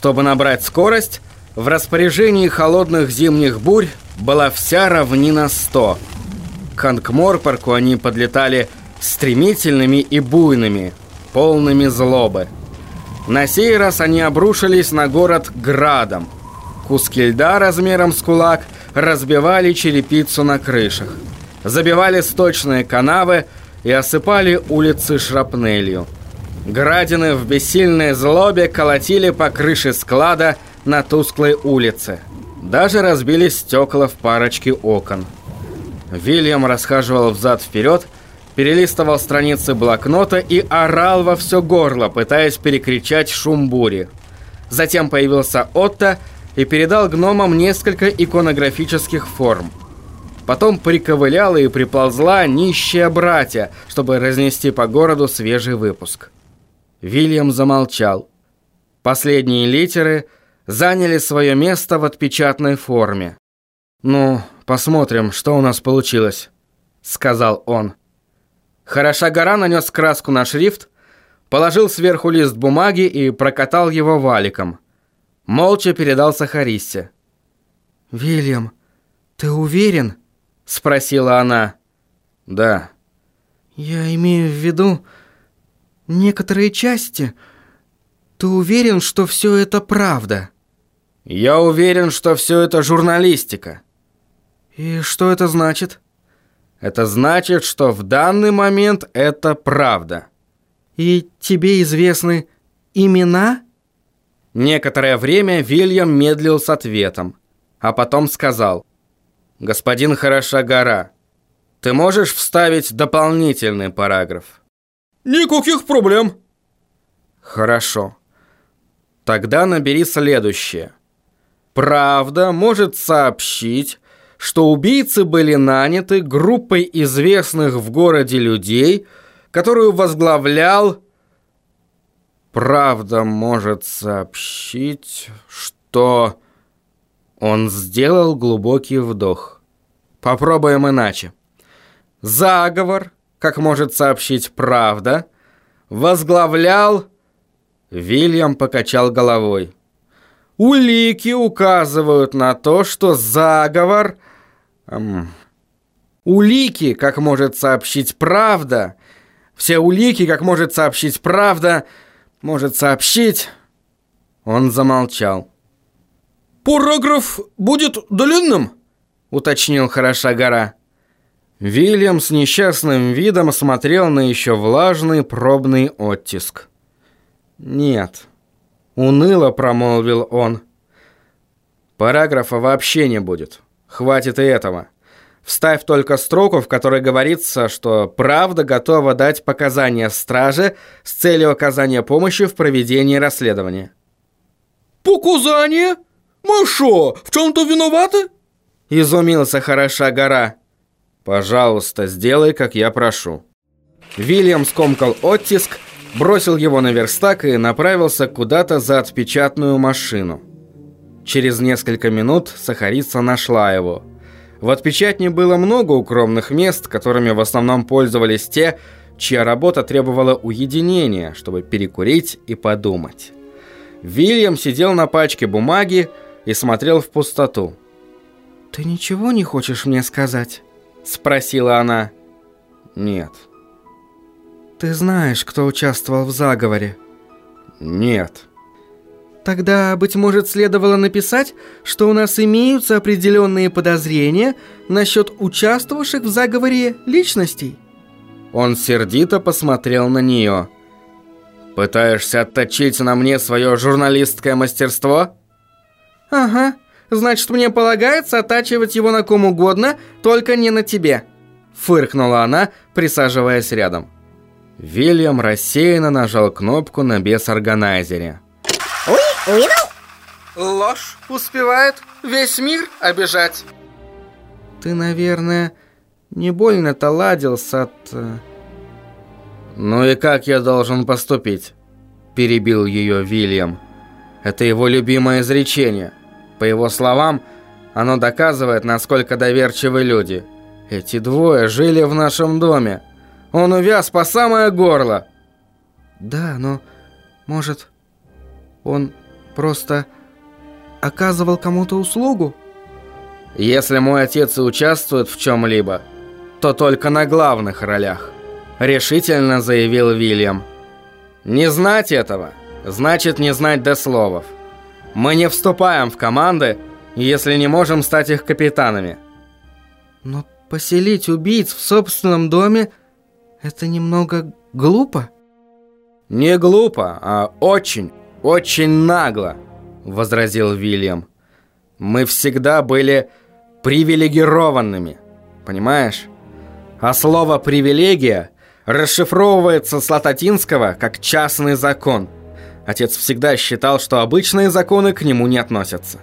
Чтобы набрать скорость, в распоряжении холодных зимних бурь была вся равнина 100. К Ангморпорку они подлетали стремительными и буйными, полными злобы. На сей раз они обрушились на город градом. Куски льда размером с кулак разбивали черепицу на крышах, забивали сточные канавы и осыпали улицы шрапнелью. Градины в бессильной злобе колотили по крыше склада на тусклой улице. Даже разбили стекла в парочке окон. Вильям расхаживал взад-вперед, перелистывал страницы блокнота и орал во все горло, пытаясь перекричать шум бури. Затем появился Отто и передал гномам несколько иконографических форм. Потом приковыляла и приползла нищая братья, чтобы разнести по городу свежий выпуск. Вильям замолчал. Последние литеры заняли свое место в отпечатной форме. «Ну, посмотрим, что у нас получилось», — сказал он. Хороша гора нанес краску на шрифт, положил сверху лист бумаги и прокатал его валиком. Молча передал Сахаристе. «Вильям, ты уверен?» — спросила она. «Да». «Я имею в виду...» некоторые части. Ты уверен, что все это правда? Я уверен, что все это журналистика. И что это значит? Это значит, что в данный момент это правда. И тебе известны имена? Некоторое время Вильям медлил с ответом, а потом сказал. «Господин Хороша гора, ты можешь вставить дополнительный параграф?» Никаких проблем. Хорошо. Тогда набери следующее. Правда может сообщить, что убийцы были наняты группой известных в городе людей, которую возглавлял... Правда может сообщить, что... Он сделал глубокий вдох. Попробуем иначе. Заговор как может сообщить правда, возглавлял... Вильям покачал головой. Улики указывают на то, что заговор... Эм, улики, как может сообщить правда... Все улики, как может сообщить правда... Может сообщить... Он замолчал. «Параграф будет длинным?» Уточнил хороша гора. Вильям с несчастным видом смотрел на еще влажный пробный оттиск. «Нет», — уныло промолвил он. «Параграфа вообще не будет. Хватит и этого. Вставь только строку, в которой говорится, что правда готова дать показания страже с целью оказания помощи в проведении расследования». «Показания? Мы шо, в чем-то виноваты?» Изумился хороша гора. «Пожалуйста, сделай, как я прошу». Вильям скомкал оттиск, бросил его на верстак и направился куда-то за отпечатную машину. Через несколько минут Сахарица нашла его. В отпечатне было много укромных мест, которыми в основном пользовались те, чья работа требовала уединения, чтобы перекурить и подумать. Вильям сидел на пачке бумаги и смотрел в пустоту. «Ты ничего не хочешь мне сказать?» Спросила она. Нет. Ты знаешь, кто участвовал в заговоре? Нет. Тогда, быть может, следовало написать, что у нас имеются определенные подозрения насчет участвовавших в заговоре личностей. Он сердито посмотрел на нее. «Пытаешься отточить на мне свое журналистское мастерство?» «Ага. Значит, мне полагается оттачивать его на ком угодно, только не на тебе», — фыркнула она, присаживаясь рядом. Вильям рассеянно нажал кнопку на бес-органайзере. «Ой, увидел?» «Ложь успевает весь мир обижать». «Ты, наверное, не больно-то ладился от...» э, «Ну и как я должен поступить?» Перебил ее Вильям. «Это его любимое изречение». По его словам, оно доказывает, насколько доверчивы люди. Эти двое жили в нашем доме. Он увяз по самое горло. Да, но, может, он просто оказывал кому-то услугу? Если мой отец и участвует в чем-либо, то только на главных ролях, решительно заявил Вильям. Не знать этого, значит не знать дословов. Мы не вступаем в команды, если не можем стать их капитанами. Но поселить убийц в собственном доме – это немного глупо. Не глупо, а очень, очень нагло, возразил Вильям. Мы всегда были привилегированными, понимаешь? А слово «привилегия» расшифровывается с лататинского как «частный закон». Отец всегда считал, что обычные законы к нему не относятся.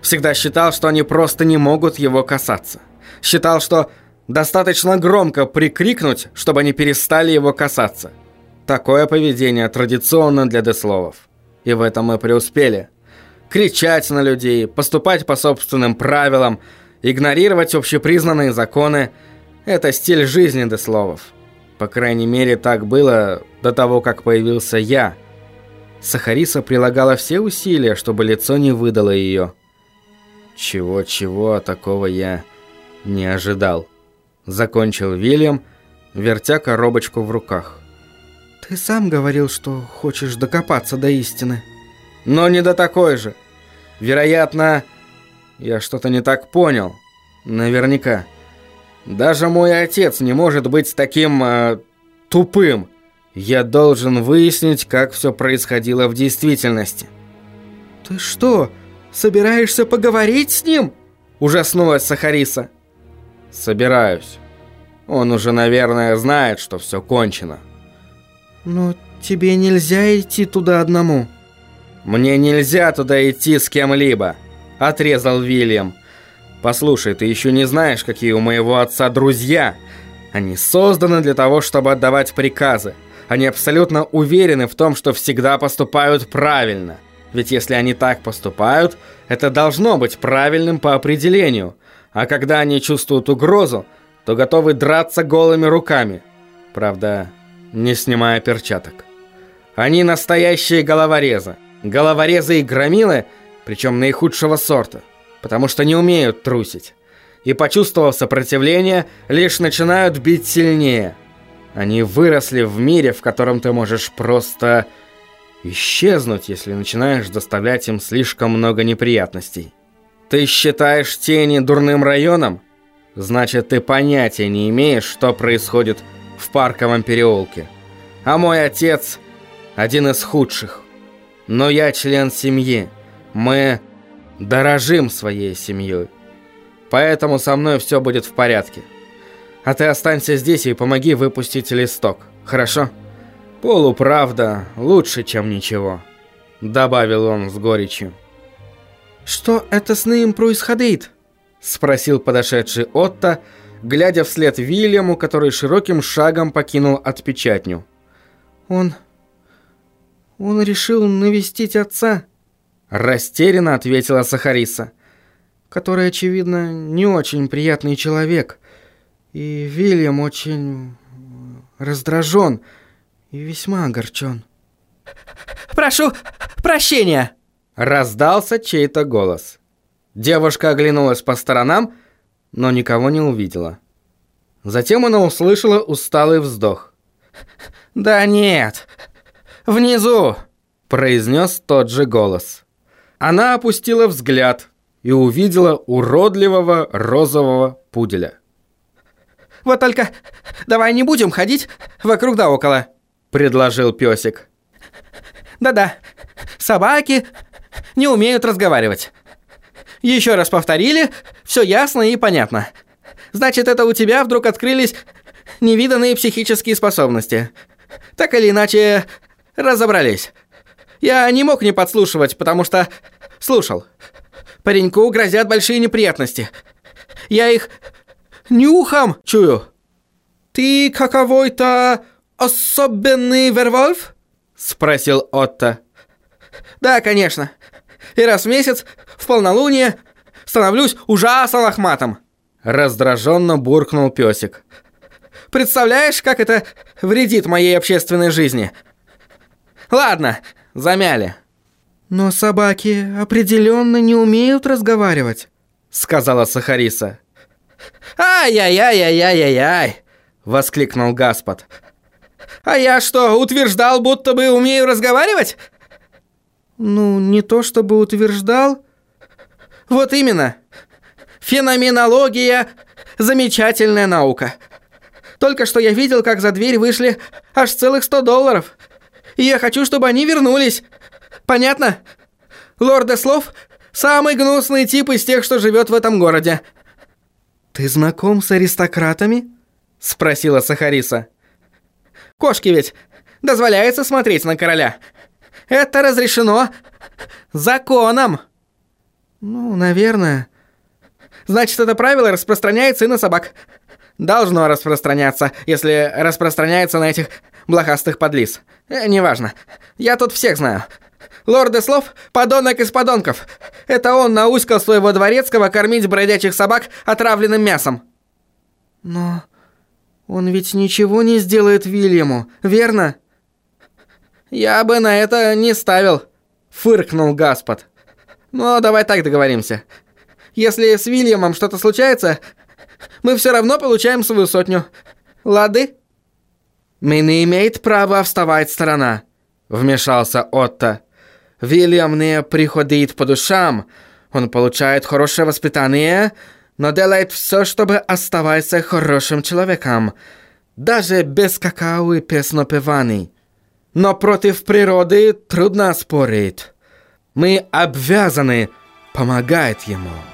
Всегда считал, что они просто не могут его касаться. Считал, что достаточно громко прикрикнуть, чтобы они перестали его касаться. Такое поведение традиционно для десловов. И в этом мы преуспели. Кричать на людей, поступать по собственным правилам, игнорировать общепризнанные законы – это стиль жизни десловов. По крайней мере, так было до того, как появился я. Сахариса прилагала все усилия, чтобы лицо не выдало ее. Чего-чего, такого я не ожидал. Закончил Вильям, вертя коробочку в руках. Ты сам говорил, что хочешь докопаться до истины. Но не до такой же. Вероятно, я что-то не так понял. Наверняка. Даже мой отец не может быть таким э, тупым. Я должен выяснить, как все происходило в действительности. Ты что, собираешься поговорить с ним? Ужаснулась Сахариса. Собираюсь. Он уже, наверное, знает, что все кончено. Но тебе нельзя идти туда одному. Мне нельзя туда идти с кем-либо, отрезал Вильям. Послушай, ты еще не знаешь, какие у моего отца друзья. Они созданы для того, чтобы отдавать приказы. Они абсолютно уверены в том, что всегда поступают правильно. Ведь если они так поступают, это должно быть правильным по определению. А когда они чувствуют угрозу, то готовы драться голыми руками. Правда, не снимая перчаток. Они настоящие головорезы. Головорезы и громилы, причем наихудшего сорта, потому что не умеют трусить. И, почувствовав сопротивление, лишь начинают бить сильнее. Они выросли в мире, в котором ты можешь просто исчезнуть, если начинаешь доставлять им слишком много неприятностей. Ты считаешь тени дурным районом? Значит, ты понятия не имеешь, что происходит в парковом переулке. А мой отец один из худших. Но я член семьи. Мы дорожим своей семьей. Поэтому со мной все будет в порядке. А ты останься здесь и помоги выпустить листок. Хорошо? Полуправда лучше, чем ничего. Добавил он с горечью. Что это с ним происходит? Спросил подошедший Отто, глядя вслед Вильяму, который широким шагом покинул отпечатню. Он... он решил навестить отца. Растерянно ответила Сахариса. Который, очевидно, не очень приятный человек. И Вильям очень раздражен и весьма огорчен. «Прошу прощения!» Раздался чей-то голос. Девушка оглянулась по сторонам, но никого не увидела. Затем она услышала усталый вздох. «Да нет, внизу!» – произнес тот же голос. Она опустила взгляд и увидела уродливого розового пуделя. «Вот только давай не будем ходить вокруг да около», – предложил песик. «Да-да, собаки не умеют разговаривать. Еще раз повторили, все ясно и понятно. Значит, это у тебя вдруг открылись невиданные психические способности. Так или иначе, разобрались. Я не мог не подслушивать, потому что слушал. Пареньку грозят большие неприятности. Я их нюхом чую. Ты каковой-то особенный вервольф? Спросил Отто. Да, конечно. И раз в месяц, в полнолуние, становлюсь ужасно лохматым. Раздраженно буркнул песик. Представляешь, как это вредит моей общественной жизни? Ладно, замяли. Но собаки определенно не умеют разговаривать, сказала Сахариса. «Ай-яй-яй-яй-яй-яй!» — воскликнул Гаспод. «А я что, утверждал, будто бы умею разговаривать?» «Ну, не то чтобы утверждал». «Вот именно. Феноменология — замечательная наука. Только что я видел, как за дверь вышли аж целых сто долларов. И я хочу, чтобы они вернулись. Понятно? Лорд Эслов — самый гнусный тип из тех, что живет в этом городе». «Ты знаком с аристократами?» — спросила Сахариса. «Кошки ведь дозволяется смотреть на короля. Это разрешено законом». «Ну, наверное». «Значит, это правило распространяется и на собак. Должно распространяться, если распространяется на этих блохастых подлиз. Э, неважно. Я тут всех знаю. Лорд Эслов – подонок из подонков. Это он науськал своего дворецкого кормить бродячих собак отравленным мясом. Но он ведь ничего не сделает Вильяму, верно? Я бы на это не ставил, фыркнул Гаспод. Но давай так договоримся. Если с Вильямом что-то случается, мы все равно получаем свою сотню. Лады? «Мне не имеет права вставать сторона», — вмешался Отто. Вильям не приходит по душам. Он получает хорошее воспитание, но делает все, чтобы оставаться хорошим человеком. Даже без какао и песнопеваний. Но против природы трудно спорить. Мы обязаны помогать ему.